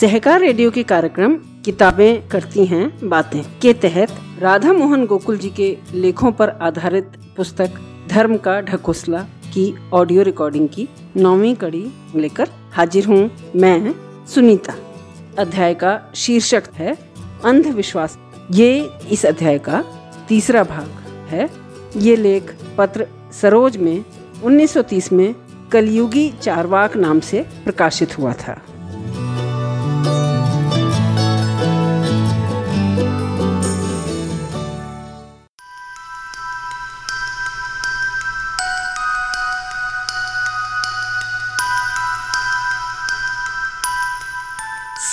सहकार radio के कार्यक्रम किताबें करती हैं बातें के तहत राधा मोहन गोकुल जी के लेखों पर आधारित पुस्तक धर्म का ढकोसला की ऑडियो रिकॉर्डिंग की नौवीं कड़ी लेकर हाजिर हूँ मैं, सुनीता। अध्याय का शीर्षक है अंधविश्वास। ये इस अध्याय का तीसरा भाग है। ये लेख पत्र सरोज में 1930 में कलयुगी चारवाक नाम से प्रकाशित हुआ था।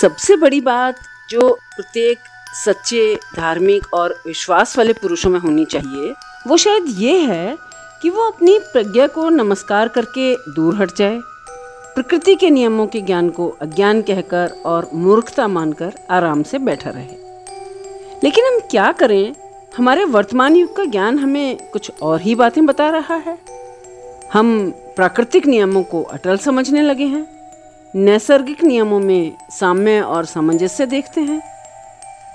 सबसे बड़ी बात जो प्रत्येक सच्चे, धार्मिक और विश्वास वाले पुरुषों में होनी चाहिए, वो शायद ये है कि वो अपनी प्रज्ञा को नमस्कार करके दूर हट जाए। प्रकृति के नियमों के ज्ञान को अज्ञान कहकर और मूर्खता मानकर आराम से बैठा रहे। लेकिन हम क्या करें? हमारे वर्तमान युग का ज्ञान हमें कुछ और ही बातें बता रहा है। हम प्राकृतिक नियमों को अटल समझने लगे हैं। नैसर्गिक नियमों में साम्य और सामंजस्य देखते हैं।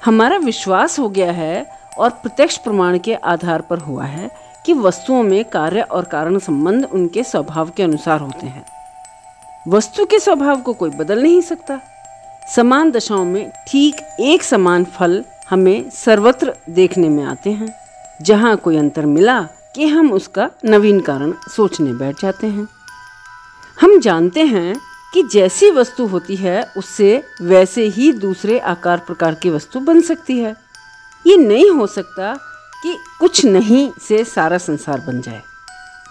हमारा विश्वास हो गया है और प्रत्यक्ष प्रमाण के आधार पर हुआ है कि वस्तुओं में कार्य और कारण संबंध उनके स्वभाव के अनुसार होते हैं। वस्तु के स्वभाव को कोई बदल नहीं सकता। समान दशाओं में ठीक एक समान फल हमें सर्वत्र देखने में आते हैं। जहाँ कोई अंतर मिला कि हम उसका नवीन कारण सोचने बैठ जाते हैं। हम जानते हैं कि जैसी वस्तु होती है, उससे वैसे ही दूसरे आकार प्रकार की वस्तु बन सकती है। ये नहीं हो सकता कि कुछ नहीं से सारा संसार बन जाए।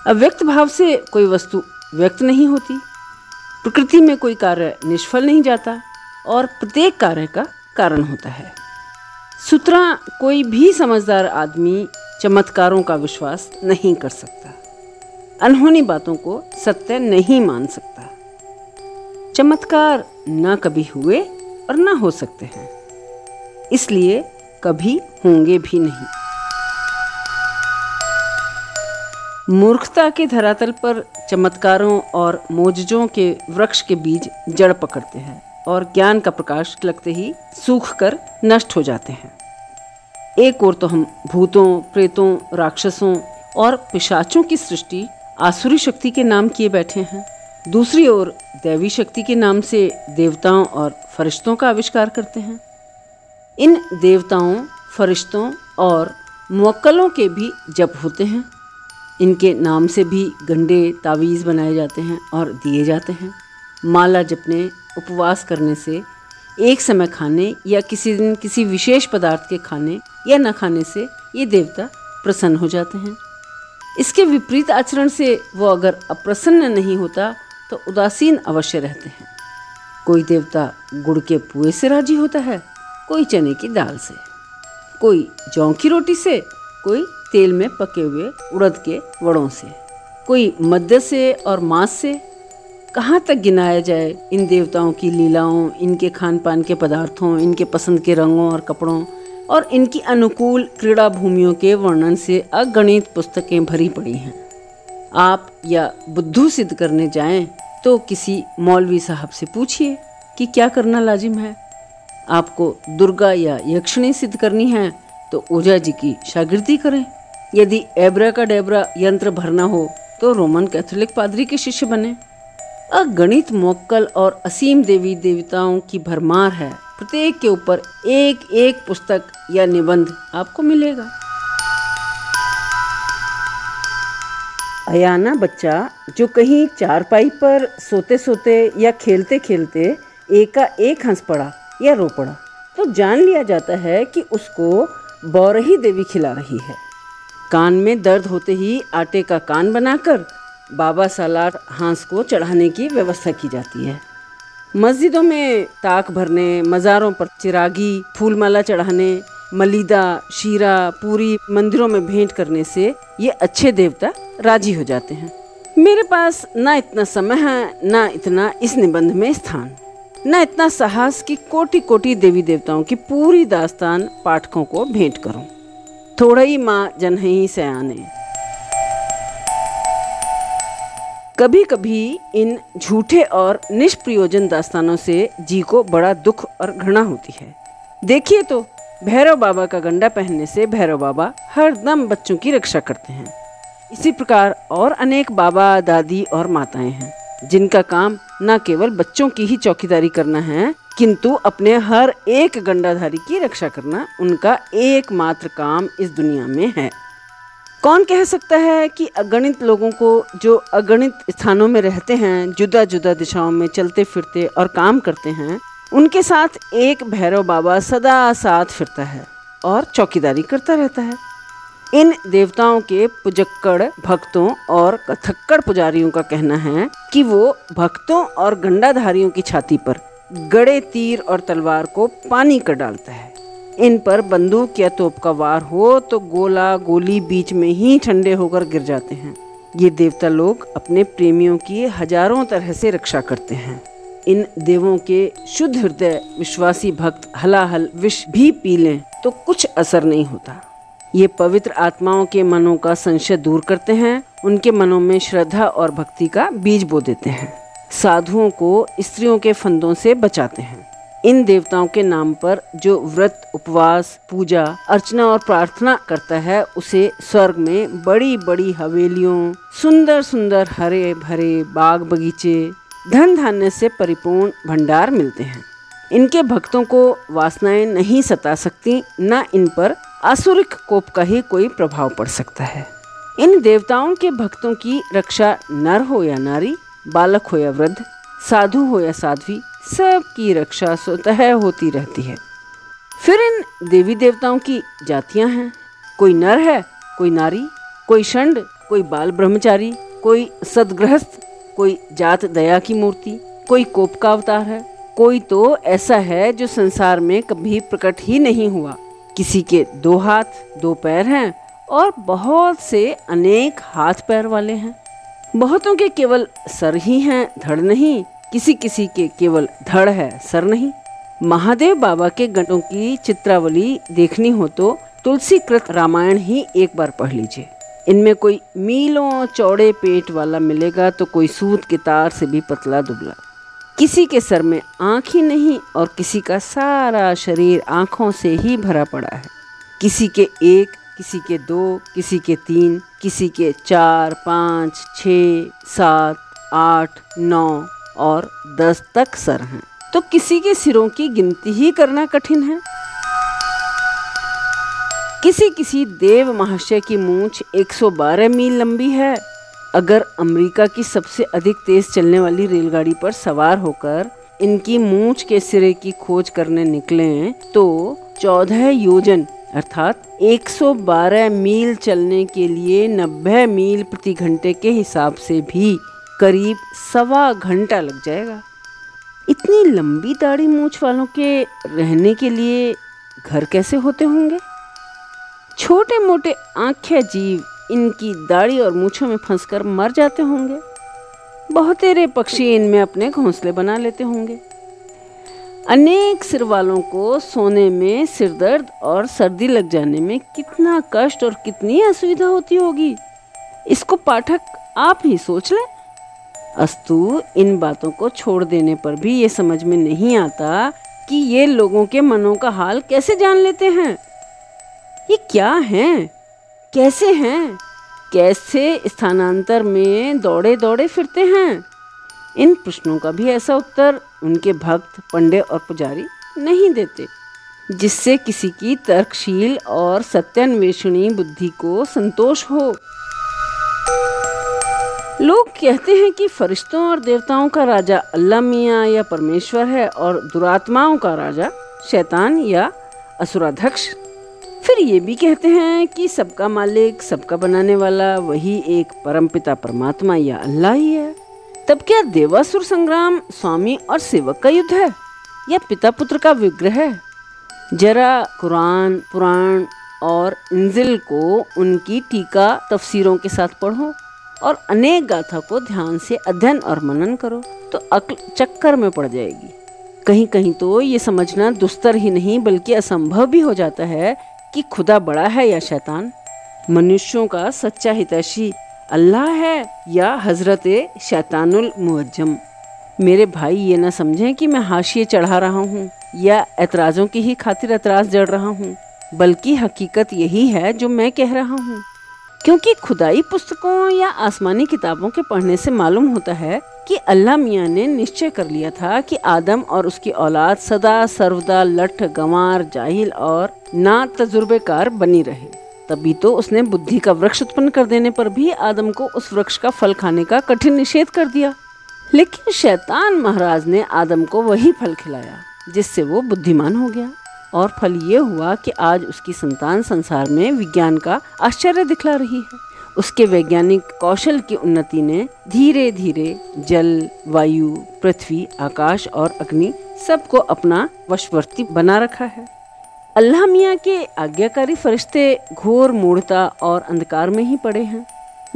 अव्यक्त भाव से कोई वस्तु व्यक्त नहीं होती। प्रकृति में कोई कार्य निष्फल नहीं जाता और प्रत्येक कार्य का कारण होता है। सूत्रा कोई भी समझदार आदमी चमत्कारों का विश्वास नहीं कर सकता। अनहोनी बातों को सत्य नहीं मान सकता। चमत्कार न कभी हुए और न हो सकते हैं। इसलिए कभी होंगे भी नहीं। मूर्खता के धरातल पर चमत्कारों और मोजजों के वृक्ष के बीज जड़ पकड़ते हैं और ज्ञान का प्रकाश लगते ही सूख कर नष्ट हो जाते हैं। एक ओर तो हम भूतों, प्रेतों, राक्षसों और पिशाचों की सृष्टि आसुरी शक्ति के नाम किए बैठे हैं। दूसरी ओर दैवी शक्ति के नाम से देवताओं और फरिश्तों का आविष्कार करते हैं। इन देवताओं, फरिश्तों और मुक्कलों के भी जप होते हैं। इनके नाम से भी गंडे तावीज़ बनाए जाते हैं और दिए जाते हैं। माला जपने, उपवास करने से, एक समय खाने या किसी दिन किसी विशेष पदार्थ के खाने या न खाने से ये देवता प्रसन्न हो जाते हैं। इसके विपरीत आचरण से वो अगर अप्रसन्न नहीं होता तो उदासीन अवश्य रहते हैं। कोई देवता गुड़ के पुए से राज़ी होता है, कोई चने की दाल से। कोई जौ की रोटी से, कोई तेल में पके हुए उड़द के वड़ों से। कोई मध्य से और मांस से। कहाँ तक गिनाया जाए इन देवताओं की लीलाओं, इनके खान पान के पदार्थों, इनके पसंद के रंगों और कपड़ों और इनकी अनुकूल क्रीड़ा भूमियों के वर्णन से अगणित पुस्तकें भरी पड़ी हैं। आप या बुद्धू सिद्ध करने जाएँ तो किसी मौलवी साहब से पूछिए कि क्या करना लाजिम है। आपको दुर्गा या यक्षिणी सिद्ध करनी है तो ओझा जी की शागिर्दी करें। यदि एब्रा का डेबरा यंत्र भरना हो तो रोमन कैथोलिक पादरी के शिष्य बने। अगणित मोक्कल और असीम देवी देवताओं की भरमार है। प्रत्येक के ऊपर एक एक पुस्तक या निबंध आपको मिलेगा। अयाना बच्चा, जो कहीं चारपाई पर सोते सोते या खेलते खेलते एका एक हंस पड़ा या रो पड़ा तो जान लिया जाता है कि उसको बौरही देवी खिला रही है। कान में दर्द होते ही आटे का कान बनाकर बाबा सालार हंस को चढ़ाने की व्यवस्था की जाती है। मस्जिदों में ताक भरने, मज़ारों पर चिरागी फूल माला चढ़ाने मलिदा, शीरा, पूरी मंदिरों में भेंट करने से ये अच्छे देवता राज़ी हो जाते हैं। मेरे पास ना इतना समय है, ना इतना इस निबंध में स्थान। न इतना साहस कि कोटि कोटि देवी देवताओं की पूरी दास्तान पाठकों को भेंट करूँ। थोड़ा ही माँ जनही से आने। कभी कभी इन झूठे और निष्प्रयोजन दास्तानों से जी को बड़ा दुख और घृणा होती है। देखिए तो भैरव बाबा का गंडा पहनने से भैरव बाबा हर दम बच्चों की रक्षा करते हैं। इसी प्रकार और अनेक बाबा, दादी और माताएँ हैं, जिनका काम न केवल बच्चों की ही चौकीदारी करना है, किंतु अपने हर एक गंडाधारी की रक्षा करना उनका एकमात्र काम इस दुनिया में है। कौन कह सकता है कि अगणित लोगों को जो अगणित स्थानों में रहते हैं जुदा जुदा दिशाओं में चलते फिरते और काम करते हैं उनके साथ एक भैरव बाबा सदा साथ फिरता है और चौकीदारी करता रहता है। इन देवताओं के पुजक्कड़ भक्तों और कथक्कड़ पुजारियों का कहना है कि वो भक्तों और गंडाधारियों की छाती पर गड़े तीर और तलवार को पानी कर डालता है। इन पर बंदूक या तोप का वार हो तो गोला गोली बीच में ही ठंडे होकर गिर जाते हैं। ये देवता लोग अपने प्रेमियों की हज़ारों तरह से रक्षा करते हैं। इन देवों के शुद्ध हृदय विश्वासी भक्त हलाहल विष भी पी लें तो कुछ असर नहीं होता। ये पवित्र आत्माओं के मनों का संशय दूर करते हैं, उनके मनों में श्रद्धा और भक्ति का बीज बो देते हैं। साधुओं को स्त्रियों के फंदों से बचाते हैं। इन देवताओं के नाम पर जो व्रत, उपवास, पूजा, अर्चना और प्रार्थना करता है, उसे स्वर्ग में बड़ी बड़ी हवेलियों सुंदर सुंदर हरे भरे बाग बगीचे धन धान्य से परिपूर्ण भंडार मिलते हैं। इनके भक्तों को वासनाएँ नहीं सता सकती, न इन पर आसुरिक कोप का ही कोई प्रभाव पड़ सकता है। इन देवताओं के भक्तों की रक्षा नर हो या नारी, बालक हो या वृद्ध, साधु हो या साध्वी सबकी रक्षा स्वतः होती रहती है। फिर इन देवी देवताओं की जातियाँ हैं। कोई नर है, कोई नारी, कोई षंड, कोई बाल ब्रह्मचारी, कोई सदगृहस्थ कोई जात दया की मूर्ति, कोई कोप का अवतार है, कोई तो ऐसा है जो संसार में कभी प्रकट ही नहीं हुआ। किसी के दो हाथ, दो पैर हैं और बहुत से अनेक हाथ पैर वाले हैं। बहुतों के केवल सर ही हैं, धड़ नहीं। किसी किसी के केवल धड़ है, सर नहीं। महादेव बाबा के गणों की चित्रावली देखनी हो तो तुलसी कृत रामायण ही एक बार पढ़ लीजिए। इनमें कोई मीलों चौड़े पेट वाला मिलेगा तो कोई सूत के तार से भी पतला दुबला। किसी के सर में आँख ही नहीं और किसी का सारा शरीर आँखों से ही भरा पड़ा है। किसी के एक, किसी के दो, किसी के तीन, किसी के चार, पाँच छ सात, आठ, नौ और दस तक सर हैं। तो किसी के सिरों की गिनती ही करना कठिन है। किसी किसी देव महाशय की मूछ 112 मील लंबी है। अगर अमेरिका की सबसे अधिक तेज चलने वाली रेलगाड़ी पर सवार होकर इनकी मूछ के सिरे की खोज करने निकले तो 14 योजन, अर्थात 112 मील चलने के लिए 90 मील प्रति घंटे के हिसाब से भी करीब सवा घंटा लग जाएगा। इतनी लंबी दाढ़ी मूछ वालों के रहने के लिए घर कैसे होते होंगे? छोटे मोटे आँखें जीव, इनकी दाढ़ी और मूछों में फंसकर मर जाते होंगे। बहुतेरे पक्षी इनमें अपने घोंसले बना लेते होंगे। अनेक सिर वालों को सोने में सिर दर्द और सर्दी लग जाने में कितना कष्ट और कितनी असुविधा होती होगी। इसको पाठक आप ही सोच लें। अस्तु, इन बातों को छोड़ देने पर भी ये समझ में नहीं आता कि ये लोगों के मनों का हाल कैसे जान लेते हैं। ये क्या हैं? कैसे हैं? कैसे स्थानांतर में दौड़े दौड़े फिरते हैं? इन प्रश्नों का भी ऐसा उत्तर उनके भक्त, पंडे और पुजारी नहीं देते, जिससे किसी की तर्कशील और सत्यान्वेषणी बुद्धि को संतोष हो। लोग कहते हैं कि फरिश्तों और देवताओं का राजा अल्लाह मियाँ या परमेश्वर है और दुरात्माओं का राजा शैतान या असुराध्यक्ष फिर ये भी कहते हैं कि सबका मालिक, सबका बनाने वाला वही एक परमपिता परमात्मा या अल्लाह ही है। तब क्या देवासुर संग्राम, स्वामी और सेवक का युद्ध है? या पिता पुत्र का विग्रह है? जरा कुरान, पुराण और इंजिल को उनकी टीका तफसीरों के साथ पढ़ो और अनेक गाथा को ध्यान से अध्ययन और मनन करो तो अक्ल चक्कर में पड़ जाएगी। कहीं कहीं तो ये समझना दुस्तर ही नहीं, बल्कि असंभव भी हो जाता है कि खुदा बड़ा है या शैतान? मनुष्यों का सच्चा हितैषी अल्लाह है या हज़रत शैतानुल मुअज्जम? मेरे भाई ये ना समझें कि मैं हाशिए चढ़ा रहा हूँ या एतराज़ों की ही खातिर एतराज़ जड़ रहा हूँ, बल्कि हकीकत यही है जो मैं कह रहा हूँ। क्योंकि खुदाई पुस्तकों या आसमानी किताबों के पढ़ने से मालूम होता है कि अल्लाह मियाँ ने निश्चय कर लिया था कि आदम और उसकी औलाद सदा सर्वदा लठ, गंवार, जाहिल और ना तजुर्बेकार बनी रहे। तभी तो उसने बुद्धि का वृक्ष उत्पन्न कर देने पर भी आदम को उस वृक्ष का फल खाने का कठिन निषेध कर दिया। लेकिन शैतान महाराज ने आदम को वही फल खिलाया, जिससे वो बुद्धिमान हो गया। और फल ये हुआ कि आज उसकी संतान संसार में विज्ञान का आश्चर्य दिखला रही है। उसके वैज्ञानिक कौशल की उन्नति ने धीरे धीरे जल, वायु, पृथ्वी, आकाश और अग्नि सबको अपना वशवर्ती बना रखा है। अल्लाह मियाँ के आज्ञाकारी फरिश्ते घोर मूढ़ता और अंधकार में ही पड़े हैं।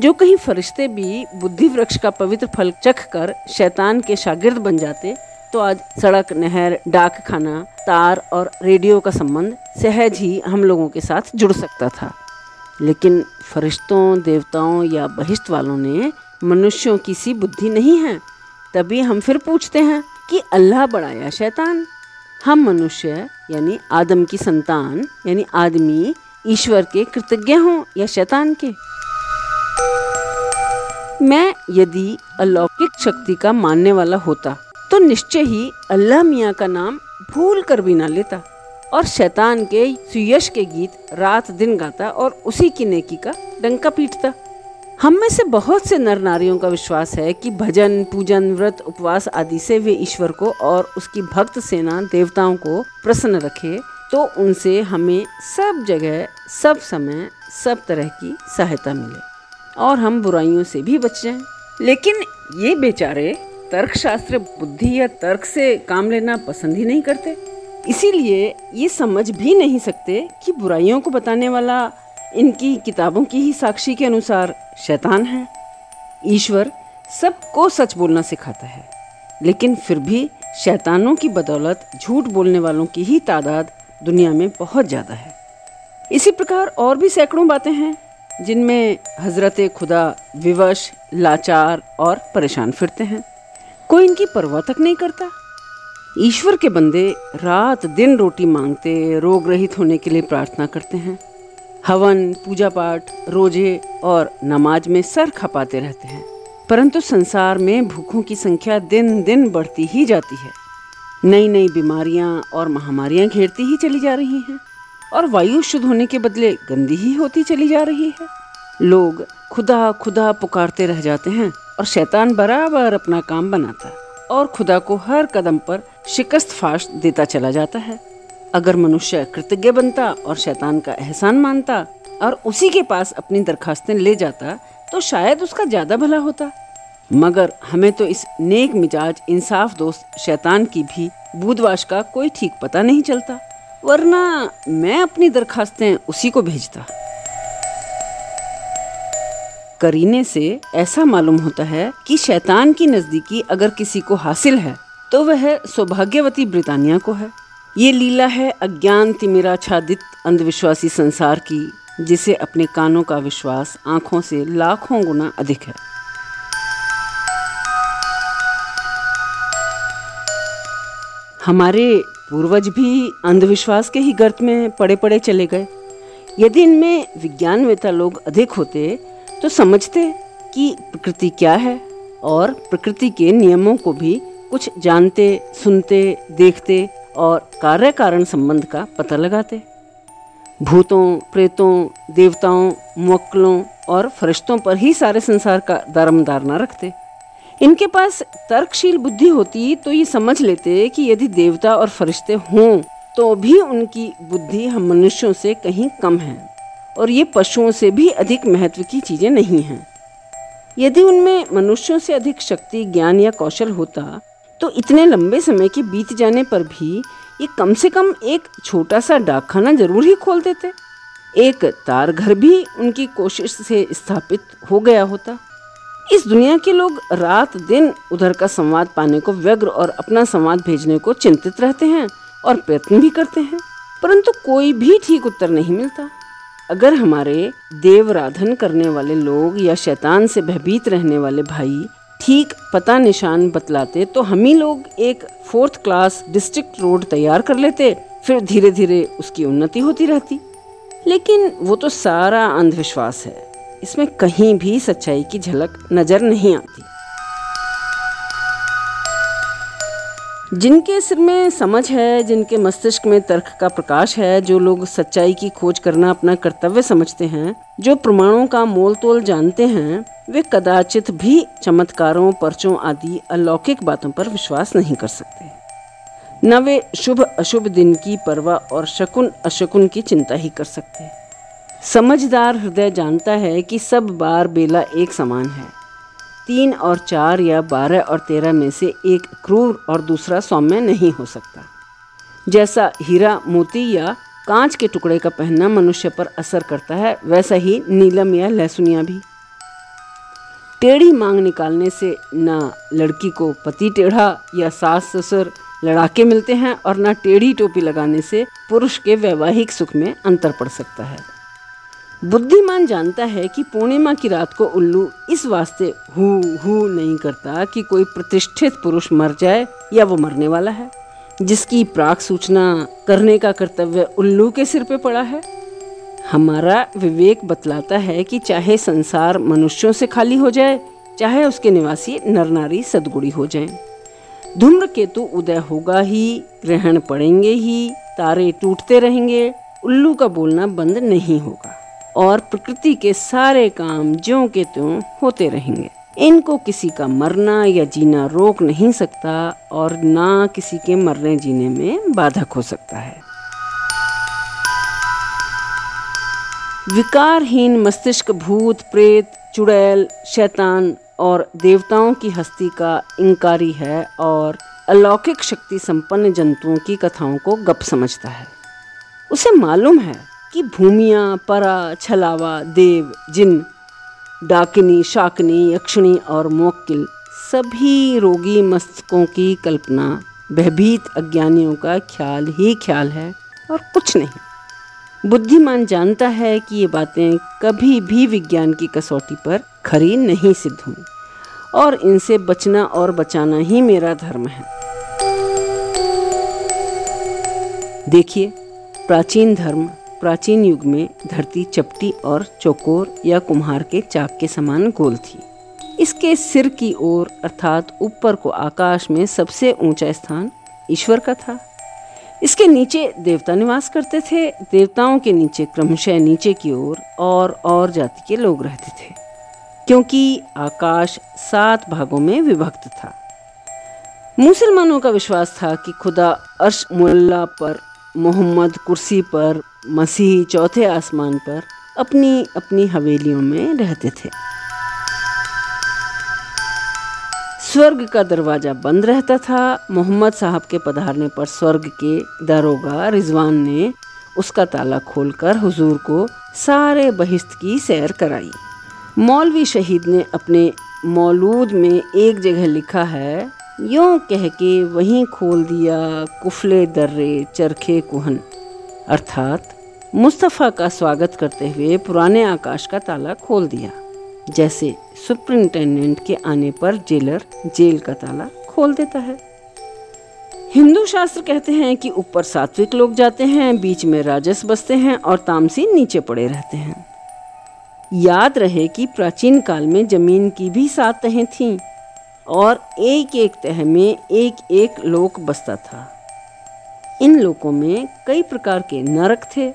जो कहीं फरिश्ते भी बुद्धि वृक्ष का पवित्र फल चख कर शैतान के शागिर्द बन जाते तो आज सड़क, नहर डाक खाना तार और रेडियो का संबंध सहज ही हम लोगों के साथ जुड़ सकता था। लेकिन फरिश्तों, देवताओं या बहिश्त वालों ने मनुष्यों की सी बुद्धि नहीं है, तभी हम फिर पूछते हैं कि अल्लाह बड़ा या शैतान। हम मनुष्य, यानी आदम की संतान, यानी आदमी, ईश्वर के कृतज्ञ हों या शैतान के? मैं यदि अलौकिक शक्ति का मानने वाला होता तो निश्चय ही अल्लाह मियाँ का नाम भूल कर भी ना लेता। और शैतान के, सुयश के गीत रात दिन गाता और उसी की नेकी का डंका पीटता। हम में से बहुत से नर नारियों का विश्वास है कि भजन, पूजन, व्रत, उपवास आदि से वे ईश्वर को और उसकी भक्त सेना देवताओं को प्रसन्न रखे तो उनसे हमें सब जगह, सब समय, सब तरह की सहायता मिले। और हम बुराइयों से भी बच जाएँ। लेकिन ये बेचारे तर्कशास्त्र, बुद्धि या तर्क से काम लेना पसंद ही नहीं करते। इसीलिए ये समझ भी नहीं सकते कि बुराइयों को बताने वाला इनकी किताबों की ही साक्षी के अनुसार शैतान है। ईश्वर सबको सच बोलना सिखाता है, लेकिन फिर भी शैतानों की बदौलत झूठ बोलने वालों की ही तादाद दुनिया में बहुत ज़्यादा है। इसी प्रकार और भी सैकड़ों बातें हैं, जिनमें हज़रत खुदा विवश, लाचार और परेशान फिरते हैं। कोई इनकी परवाह तक नहीं करता। ईश्वर के बंदे रात दिन रोटी मांगते, रोग रहित होने के लिए प्रार्थना करते हैं। हवन पूजा पाठ रोज़े और नमाज़ में सर खपाते रहते हैं। परंतु संसार में भूखों की संख्या दिन दिन बढ़ती ही जाती है। नई नई बीमारियाँ और महामारियाँ घेरती ही चली जा रही हैं और वायु शुद्ध होने के बदले गंदी ही होती चली जा रही है। लोग खुदा खुदा पुकारते रह जाते हैं। और शैतान बराबर अपना काम बनाता है और खुदा को हर कदम पर शिकस्त फाश देता चला जाता है। अगर मनुष्य कृतज्ञ बनता और शैतान का एहसान मानता और उसी के पास अपनी दरखास्तें ले जाता तो शायद उसका ज़्यादा भला होता। मगर हमें तो इस नेक मिजाज, इंसाफ दोस्त शैतान की भी बूदवाश का कोई ठीक पता नहीं चलता, वरना मैं अपनी दरखास्तें उसी को भेजता। करीने से ऐसा मालूम होता है कि शैतान की नजदीकी अगर किसी को हासिल है तो वह सौभाग्यवती ब्रिटानिया को है। ये लीला है अज्ञान तिमिरा छादित अंधविश्वासी संसार की, जिसे अपने कानों का विश्वास आँखों से लाखों गुना अधिक है। हमारे पूर्वज भी अंधविश्वास के ही गर्त में पड़े पड़े चले गए। यदि इनमें विज्ञानवेता लोग अधिक होते तो समझते कि प्रकृति क्या है और प्रकृति के नियमों को भी कुछ जानते, सुनते, देखते और कार्य कारण संबंध का पता लगाते। भूतों, प्रेतों, देवताओं मुक्लों और फरिश्तों पर ही सारे संसार का दारमदार न रखते। इनके पास तर्कशील बुद्धि होती तो ये समझ लेते कि यदि देवता और फरिश्ते हों तो भी उनकी बुद्धि हम मनुष्यों से कहीं कम है। और ये पशुओं से भी अधिक महत्व की चीज़ें नहीं हैं। यदि उनमें मनुष्यों से अधिक शक्ति, ज्ञान या कौशल होता तो इतने लंबे समय के बीत जाने पर भी ये कम से कम एक छोटा सा डाकखाना ज़रूर ही खोल देते। एक तार घर भी उनकी कोशिश से स्थापित हो गया होता। इस दुनिया के लोग रात दिन उधर का संवाद पाने को व्यग्र और अपना संवाद भेजने को चिंतित रहते हैं और प्रयत्न भी करते हैं, परंतु कोई भी ठीक उत्तर नहीं मिलता। अगर हमारे देवराधन करने वाले लोग या शैतान से भयभीत रहने वाले भाई ठीक पता निशान बतलाते तो हम ही लोग एक फोर्थ क्लास डिस्ट्रिक्ट रोड तैयार कर लेते, फिर धीरे धीरे उसकी उन्नति होती रहती। लेकिन वो तो सारा अंधविश्वास है। इसमें कहीं भी सच्चाई की झलक नज़र नहीं आती। जिनके सिर में समझ है, जिनके मस्तिष्क में तर्क का प्रकाश है, जो लोग सच्चाई की खोज करना अपना कर्तव्य समझते हैं, जो प्रमाणों का मोल तोल जानते हैं, वे कदाचित भी चमत्कारों, पर्चों आदि अलौकिक बातों पर विश्वास नहीं कर सकते। न वे शुभ अशुभ दिन की परवाह और शकुन अशकुन की चिंता ही कर सकते। समझदार हृदय जानता है कि सब बार बेला एक समान है। तीन और चार या बारह और तेरह में से एक क्रूर और दूसरा सौम्य नहीं हो सकता। जैसा हीरा मोती या कांच के टुकड़े का पहनना मनुष्य पर असर करता है, वैसा ही नीलम या लहसुनिया भी। टेढ़ी मांग निकालने से न लड़की को पति टेढ़ा या सास ससुर लड़ाके मिलते हैं और न टेढ़ी टोपी लगाने से पुरुष के वैवाहिक सुख में अंतर पड़ सकता है। बुद्धिमान जानता है कि पूर्णिमा की रात को उल्लू इस वास्ते हु हु नहीं करता कि कोई प्रतिष्ठित पुरुष मर जाए या वो मरने वाला है। जिसकी प्राक सूचना करने का कर्तव्य उल्लू के सिर पे पड़ा है। हमारा विवेक बतलाता है कि चाहे संसार मनुष्यों से खाली हो जाए, चाहे उसके निवासी नर नारी सदगुड़ी हो जाएँ। धूम्र केतु उदय होगा ही, ग्रहण पड़ेंगे ही, तारे टूटते रहेंगे, उल्लू का बोलना बंद नहीं होगा। और प्रकृति के सारे काम ज्यों के त्यों होते रहेंगे। इनको किसी का मरना या जीना रोक नहीं सकता और ना किसी के मरने जीने में बाधक हो सकता है। विकारहीन मस्तिष्क भूत, प्रेत, चुड़ैल, शैतान और देवताओं की हस्ती का इंकारी है और अलौकिक शक्ति संपन्न जंतुओं की कथाओं को गप समझता है। उसे मालूम है कि भूमिया, परा, छलावा, देव, जिन, डाकिनी, शाकनी, यक्षिणी और मोक्किल, सभी रोगी मस्तकों की कल्पना, भयभीत अज्ञानियों का ख्याल ही ख्याल है और कुछ नहीं। बुद्धिमान जानता है कि ये बातें कभी भी विज्ञान की कसौटी पर खरी नहीं सिद्ध हुई, और इनसे बचना और बचाना ही मेरा धर्म है। देखिए, प्राचीन धर्म प्राचीन युग में धरती चपटी और चौकोर या कुम्हार के चाक के समान गोल थी। इसके सिर की ओर अर्थात ऊपर को आकाश में सबसे ऊँचा स्थान ईश्वर का था। इसके नीचे देवता निवास करते थे। देवताओं के नीचे क्रमशः नीचे की ओर और, और जाति के लोग रहते थे क्योंकि आकाश सात भागों में विभक्त था। मुसलमानों का विश्वास था कि खुदा अर्श मुल्ला पर मोहम्मद कुर्सी पर, मसीह चौथे आसमान पर अपनी अपनी हवेलियों में रहते थे। स्वर्ग का दरवाज़ा बंद रहता था। मोहम्मद साहब के पधारने पर स्वर्ग के दारोगा रिजवान ने उसका ताला खोलकर हुजूर को सारे बहिश्त की सैर कराई। मौलवी शहीद ने अपने मौलूद में एक जगह लिखा है यूँ कह के वहीं खोल दिया कुफले दर्रे चरखे कुहन। अर्थात मुस्तफ़ा का स्वागत करते हुए पुराने आकाश का ताला खोल दिया, जैसे सुपरिंटेंडेंट के आने पर जेलर जेल का ताला खोल देता है। हिंदू शास्त्र कहते हैं कि ऊपर सात्विक लोग जाते हैं, बीच में राजस बसते हैं और तामसी नीचे पड़े रहते हैं। याद रहे कि प्राचीन काल में ज़मीन की भी सात तहें थीं। और एक एक तह में एक एक लोक बसता था। इन लोकों में कई प्रकार के नरक थे।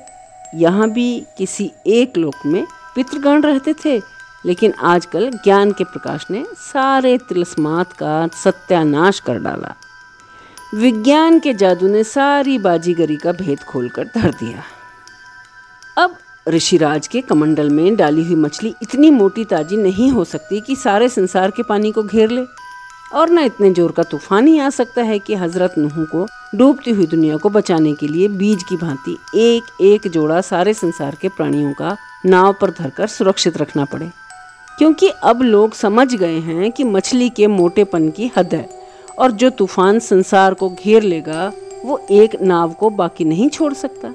यहाँ भी किसी एक लोक में पितृगण रहते थे, लेकिन आजकल ज्ञान के प्रकाश ने सारे तिलस्मात का सत्यानाश कर डाला। विज्ञान के जादू ने सारी बाजीगरी का भेद खोलकर धर दिया। अब ऋषिराज के कमंडल में डाली हुई मछली इतनी मोटी ताजी नहीं हो सकती कि सारे संसार के पानी को घेर ले। और न इतने ज़ोर का तूफ़ान ही आ सकता है कि हज़रत नूह को डूबती हुई दुनिया को बचाने के लिए बीज की भांति एक एक जोड़ा सारे संसार के प्राणियों का नाव पर धरकर सुरक्षित रखना पड़े। क्योंकि अब लोग समझ गए हैं कि मछली के मोटेपन की हद है और जो तूफ़ान संसार को घेर लेगा, वो एक नाव को बाकी नहीं छोड़ सकता।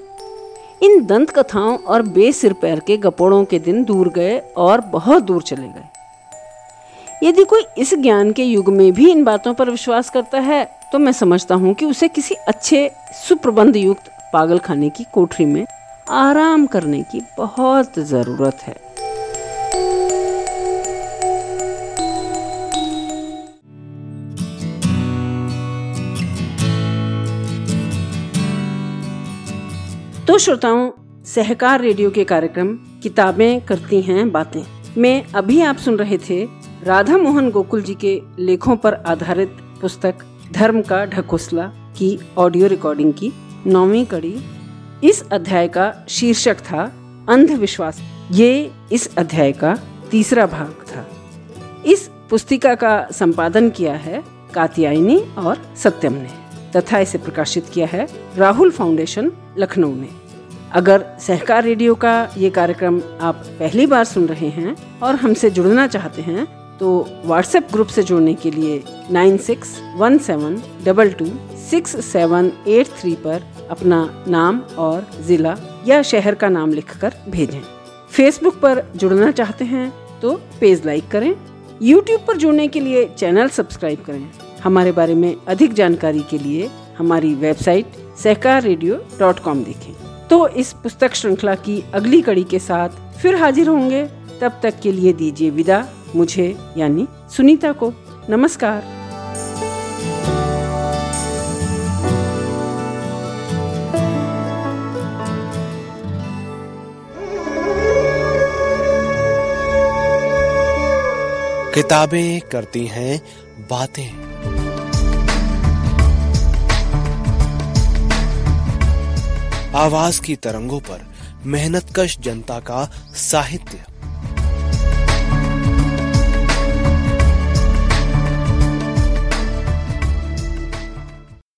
इन दंत कथाओं और बेसिर पैर के गपोड़ों के दिन दूर गए और बहुत दूर चले गए। यदि कोई इस ज्ञान के युग में भी इन बातों पर विश्वास करता है तो मैं समझता हूँ कि उसे किसी अच्छे, सुप्रबंध युक्त पागल खाने की कोठरी में आराम करने की बहुत ज़रूरत है। तो श्रोताओं, सहकार रेडियो के कार्यक्रम किताबें करती हैं बातें। मैं अभी आप सुन रहे थे राधा मोहन गोकुल जी के लेखों पर आधारित पुस्तक धर्म का ढकोसला की ऑडियो रिकॉर्डिंग की नौवीं कड़ी। इस अध्याय का शीर्षक था अंधविश्वास। ये इस अध्याय का तीसरा भाग था। इस पुस्तिका का संपादन किया है कात्यायनी और सत्यम ने, तथा इसे प्रकाशित किया है राहुल फाउंडेशन, लखनऊ ने। अगर सहकार रेडियो का ये कार्यक्रम आप पहली बार सुन रहे हैं और हमसे जुड़ना चाहते हैं तो व्हाट्सएप ग्रुप से जुड़ने के लिए nine six one seven double two six seven eight three पर अपना नाम और जिला या शहर का नाम लिखकर भेजें। फेसबुक पर जुड़ना चाहते हैं तो पेज लाइक करें। यूट्यूब पर जुड़ने के लिए चैनल सब्सक्राइब करें। हमारे बारे में अधिक जानकारी के लिए हमारी website Sahkar radio dot com देखें। तो इस पुस्तक श्रृंखला की अगली कड़ी के साथ फिर हाजिर होंगे। तब तक के लिए दीजिए विदा। मुझे, यानी सुनीता को, नमस्कार। किताबें करती हैं, बातें। आवाज़ की तरंगों पर मेहनतकश जनता का साहित्य।